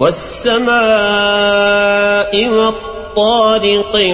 والسماء والطارق